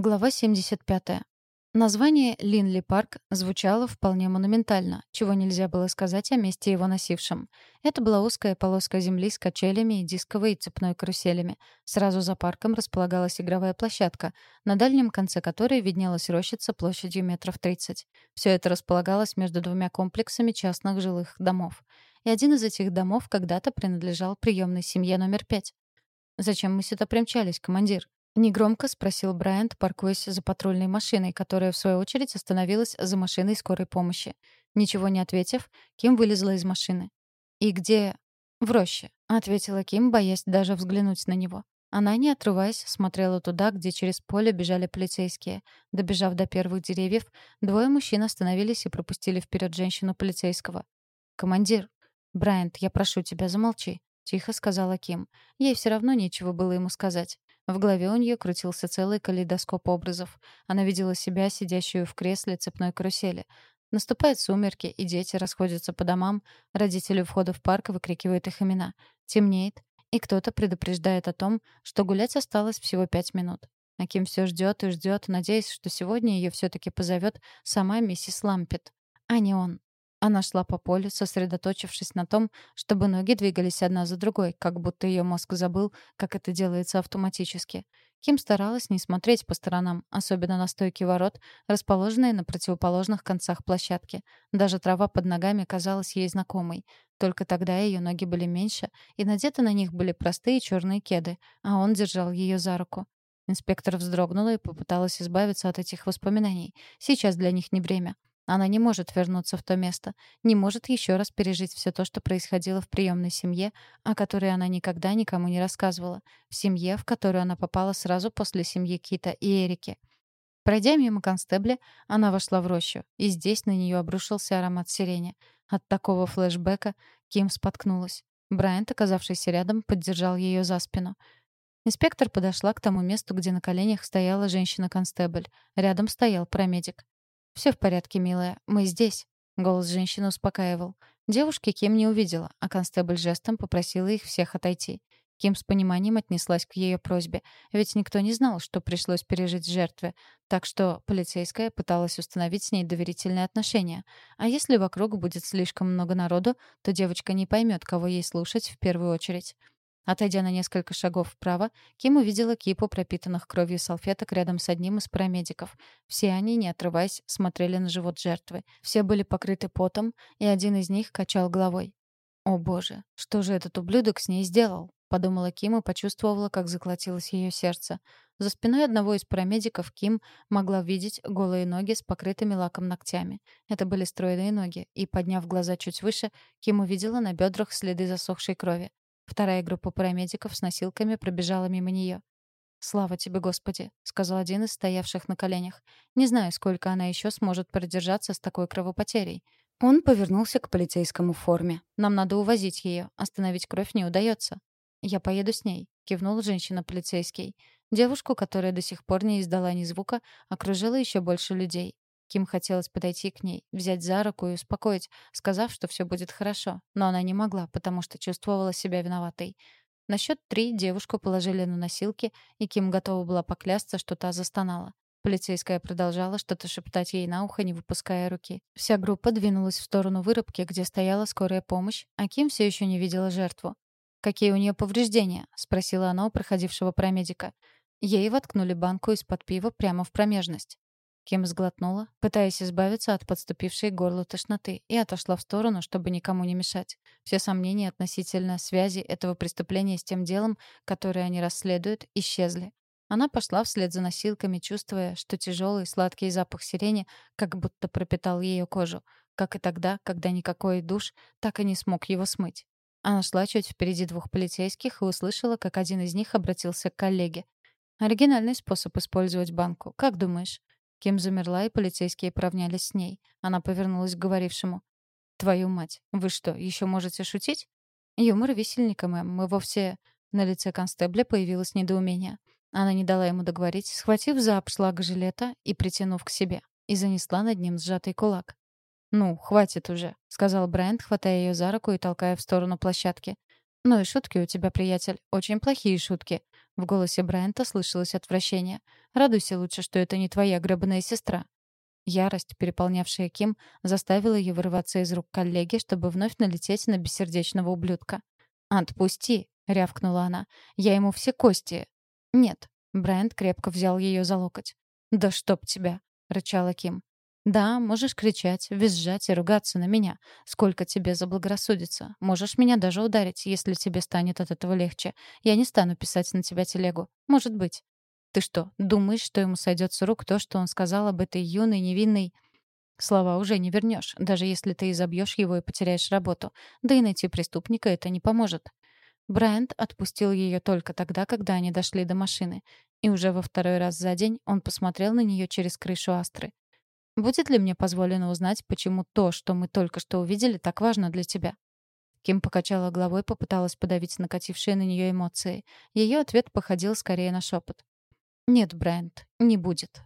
Глава 75. Название Линли Парк звучало вполне монументально, чего нельзя было сказать о месте его носившем. Это была узкая полоска земли с качелями и дисковой и цепной каруселями. Сразу за парком располагалась игровая площадка, на дальнем конце которой виднелась рощица площадью метров 30. Все это располагалось между двумя комплексами частных жилых домов. И один из этих домов когда-то принадлежал приемной семье номер пять. «Зачем мы сюда примчались, командир?» Негромко спросил Брайант, паркуясь за патрульной машиной, которая, в свою очередь, остановилась за машиной скорой помощи. Ничего не ответив, Ким вылезла из машины. «И где...» «В роще», — ответила Ким, боясь даже взглянуть на него. Она, не отрываясь, смотрела туда, где через поле бежали полицейские. Добежав до первых деревьев, двое мужчин остановились и пропустили вперед женщину полицейского. «Командир!» «Брайант, я прошу тебя, замолчи», — тихо сказала Ким. Ей все равно нечего было ему сказать. В голове у нее крутился целый калейдоскоп образов. Она видела себя, сидящую в кресле цепной карусели. Наступают сумерки, и дети расходятся по домам. Родители у входа в парк выкрикивают их имена. Темнеет, и кто-то предупреждает о том, что гулять осталось всего пять минут. Аким все ждет и ждет, надеясь, что сегодня ее все-таки позовет сама миссис Лампет, а не он. Она шла по полю, сосредоточившись на том, чтобы ноги двигались одна за другой, как будто ее мозг забыл, как это делается автоматически. Ким старалась не смотреть по сторонам, особенно на стойки ворот, расположенные на противоположных концах площадки. Даже трава под ногами казалась ей знакомой. Только тогда ее ноги были меньше, и надеты на них были простые черные кеды, а он держал ее за руку. Инспектор вздрогнула и попыталась избавиться от этих воспоминаний. Сейчас для них не время. Она не может вернуться в то место, не может еще раз пережить все то, что происходило в приемной семье, о которой она никогда никому не рассказывала, в семье, в которую она попала сразу после семьи Кита и Эрики. Пройдя мимо констебля, она вошла в рощу, и здесь на нее обрушился аромат сирени. От такого флешбека Ким споткнулась. Брайант, оказавшийся рядом, поддержал ее за спину. Инспектор подошла к тому месту, где на коленях стояла женщина-констебль. Рядом стоял парамедик. «Все в порядке, милая. Мы здесь». Голос женщины успокаивал. Девушки Ким не увидела, а констебль жестом попросила их всех отойти. Ким с пониманием отнеслась к ее просьбе, ведь никто не знал, что пришлось пережить жертве, так что полицейская пыталась установить с ней доверительные отношения. А если вокруг будет слишком много народу, то девочка не поймет, кого ей слушать в первую очередь. Отойдя на несколько шагов вправо, Ким увидела кипу пропитанных кровью салфеток рядом с одним из парамедиков. Все они, не отрываясь, смотрели на живот жертвы. Все были покрыты потом, и один из них качал головой. «О боже, что же этот ублюдок с ней сделал?» — подумала Ким и почувствовала, как заколотилось ее сердце. За спиной одного из парамедиков Ким могла видеть голые ноги с покрытыми лаком ногтями. Это были стройные ноги, и, подняв глаза чуть выше, Ким увидела на бедрах следы засохшей крови. Вторая группа парамедиков с носилками пробежала мимо нее. «Слава тебе, Господи», — сказал один из стоявших на коленях. «Не знаю, сколько она еще сможет продержаться с такой кровопотерей». Он повернулся к полицейскому форме. «Нам надо увозить ее. Остановить кровь не удается». «Я поеду с ней», — кивнул женщина-полицейский. Девушку, которая до сих пор не издала ни звука, окружило еще больше людей. Ким хотелось подойти к ней, взять за руку и успокоить, сказав, что все будет хорошо, но она не могла, потому что чувствовала себя виноватой. На счет три девушку положили на носилки, и Ким готова была поклясться, что та застонала. Полицейская продолжала что-то шептать ей на ухо, не выпуская руки. Вся группа двинулась в сторону вырубки, где стояла скорая помощь, а Ким все еще не видела жертву. «Какие у нее повреждения?» — спросила она у проходившего промедика. Ей воткнули банку из-под пива прямо в промежность. Ким сглотнула, пытаясь избавиться от подступившей к горлу тошноты, и отошла в сторону, чтобы никому не мешать. Все сомнения относительно связи этого преступления с тем делом, которое они расследуют, исчезли. Она пошла вслед за носилками, чувствуя, что тяжелый сладкий запах сирени как будто пропитал ее кожу, как и тогда, когда никакой душ так и не смог его смыть. Она шла чуть впереди двух полицейских и услышала, как один из них обратился к коллеге. «Оригинальный способ использовать банку. Как думаешь?» Ким замерла, и полицейские поравнялись с ней. Она повернулась к говорившему. «Твою мать, вы что, еще можете шутить?» «Юмор висельника, мэм. Мы вовсе...» На лице констебля появилось недоумение. Она не дала ему договорить, схватив за обшлаг жилета и притянув к себе, и занесла над ним сжатый кулак. «Ну, хватит уже», — сказал Брайант, хватая ее за руку и толкая в сторону площадки. «Ну и шутки у тебя, приятель. Очень плохие шутки. В голосе Брайанта слышалось отвращение. «Радуйся лучше, что это не твоя гребаная сестра». Ярость, переполнявшая Ким, заставила ее вырваться из рук коллеги, чтобы вновь налететь на бессердечного ублюдка. «Отпусти!» — рявкнула она. «Я ему все кости...» «Нет». Брайант крепко взял ее за локоть. «Да чтоб тебя!» — рычала Ким. «Да, можешь кричать, визжать и ругаться на меня. Сколько тебе заблагорассудится. Можешь меня даже ударить, если тебе станет от этого легче. Я не стану писать на тебя телегу. Может быть. Ты что, думаешь, что ему сойдет с рук то, что он сказал об этой юной, невинной... Слова уже не вернешь, даже если ты изобьешь его и потеряешь работу. Да и найти преступника это не поможет. Брайант отпустил ее только тогда, когда они дошли до машины. И уже во второй раз за день он посмотрел на нее через крышу Астры. Будет ли мне позволено узнать, почему то, что мы только что увидели, так важно для тебя?» Ким покачала головой, попыталась подавить накатившие на нее эмоции. Ее ответ походил скорее на шепот. «Нет, Брайант, не будет.